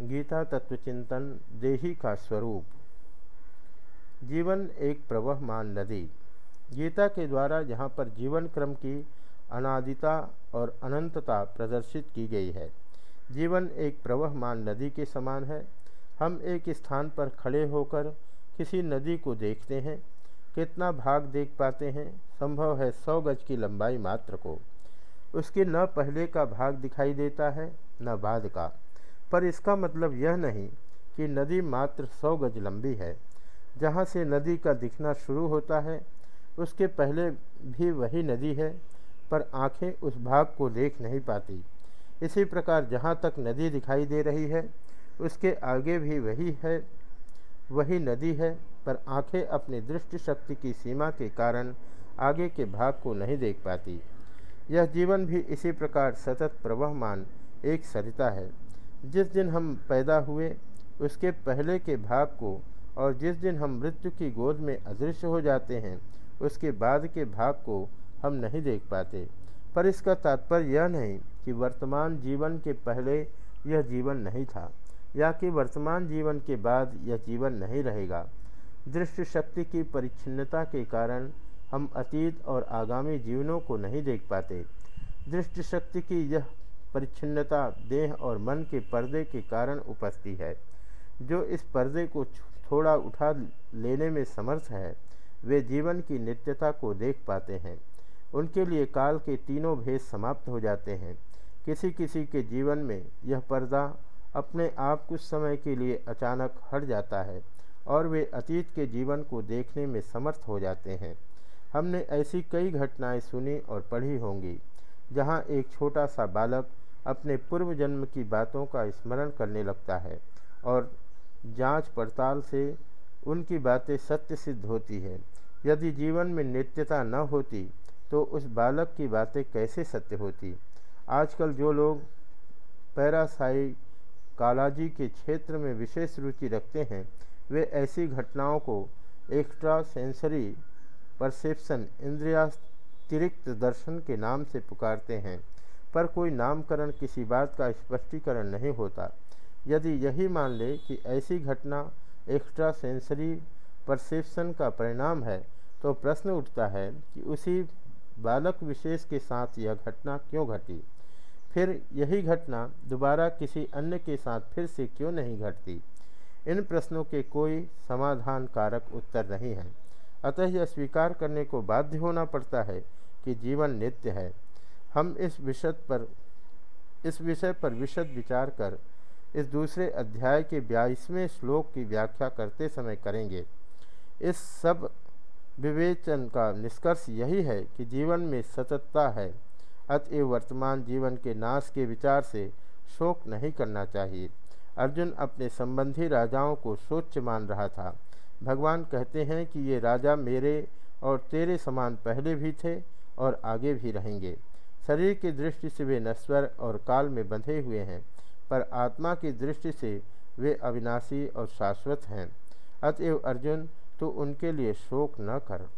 गीता तत्वचिंतन देही का स्वरूप। जीवन एक प्रवहमान नदी। गीता के द्वारा यहाँ पर जीवन क्रम की अनादिता और अनंतता प्रदर्शित की गई है। जीवन एक प्रवहमान नदी के समान है। हम एक स्थान पर खड़े होकर किसी नदी को देखते हैं। कितना भाग देख पाते हैं? संभव है सौ गज की लंबाई मात्र को। उसके न पहले का भाग दिखाई देता है, न बाद का। पर इसका मतलब यह नहीं कि नदी मात्र सौ गज लंबी है। जहाँ से नदी का दिखना शुरू होता है, उसके पहले भी वही नदी है, पर आँखें उस भाग को देख नहीं पाती। इसी प्रकार जहाँ तक नदी दिखाई दे रही है, उसके आगे भी वही है, वही नदी है, पर आँखें अपनी दृष्टि शक्ति की सीमा के कारण आगे के भाग को नहीं देख पाती। यह जीवन भी इसी प्रकार सतत प्रवहमान एक सरिता है। जिस दिन हम पैदा हुए, उसके पहले के भाग को और जिस दिन हम मृत्यु की गोद में अदृश्य हो जाते हैं, उसके बाद के भाग को हम नहीं देख पाते। पर इसका तात्पर्य यह नहीं कि वर्तमान जीवन के पहले यह जीवन नहीं था, या कि वर्तमान जीवन के बाद यह जीवन नहीं रहेगा। दृष्टि शक्ति की परिच्छिन्नता के कारण हम अतीत और आगामी जीवनों को नहीं देख पाते। दृष्टि शक्ति की यह परिच्छिन्नता, देह और मन के पर्दे के कारण उपस्थित है। जो इस पर्दे को थोड़ा उठा लेने में समर्थ है, वे जीवन की नित्यता को देख पाते हैं। उनके लिए काल के तीनों भेद समाप्त हो जाते हैं। किसी किसी के जीवन में यह पर्दा अपने आप कुछ समय के लिए अचानक हट जाता है और वे अतीत के जीवन को देखने में समर्थ हो जाते हैं। हमने ऐसी कई घटनाएँ सुनी और पढ़ी होंगी। जहाँ एक छोटा सा बालक अपने पूर्व जन्म की बातों का स्मरण करने लगता है और जाँच पड़ताल से उनकी बातें सत्य सिद्ध होती है। यदि जीवन में नित्यता न होती तो उस बालक की बातें कैसे सत्य होती? आजकल जो लोग पैरासाइकालॉजी के क्षेत्र में विशेष रुचि रखते हैं, वे ऐसी घटनाओं को एक्स्ट्रा सेंसरी परसेप्शन इंद्रियातिरिक्त दर्शन के नाम से पुकारते हैं, पर कोई नामकरण किसी बात का स्पष्टीकरण नहीं होता। यदि यही मान ले कि ऐसी घटना एक्स्ट्रा सेंसरी परसेप्शन का परिणाम है तो प्रश्न उठता है कि उसी बालक विशेष के साथ यह घटना क्यों घटी? फिर यही घटना दोबारा किसी अन्य के साथ फिर से क्यों नहीं घटती? इन प्रश्नों के कोई समाधान कारक उत्तर नहीं है। अतः यह स्वीकार करने को बाध्य होना पड़ता है कि जीवन नित्य है। हम इस विषय पर, इस विषय पर विशद विचार कर इस दूसरे अध्याय के बाईसवें श्लोक की व्याख्या करते समय करेंगे। इस सब विवेचन का निष्कर्ष यही है कि जीवन में सततता है। अतएव वर्तमान जीवन के नाश के विचार से शोक नहीं करना चाहिए। अर्जुन अपने संबंधी राजाओं को सोच मान रहा था। भगवान कहते हैं कि ये राजा मेरे और तेरे समान पहले भी थे और आगे भी रहेंगे। शरीर की दृष्टि से वे नश्वर और काल में बंधे हुए हैं, पर आत्मा की दृष्टि से वे अविनाशी और शाश्वत हैं। अतएव अर्जुन तो उनके लिए शोक न कर।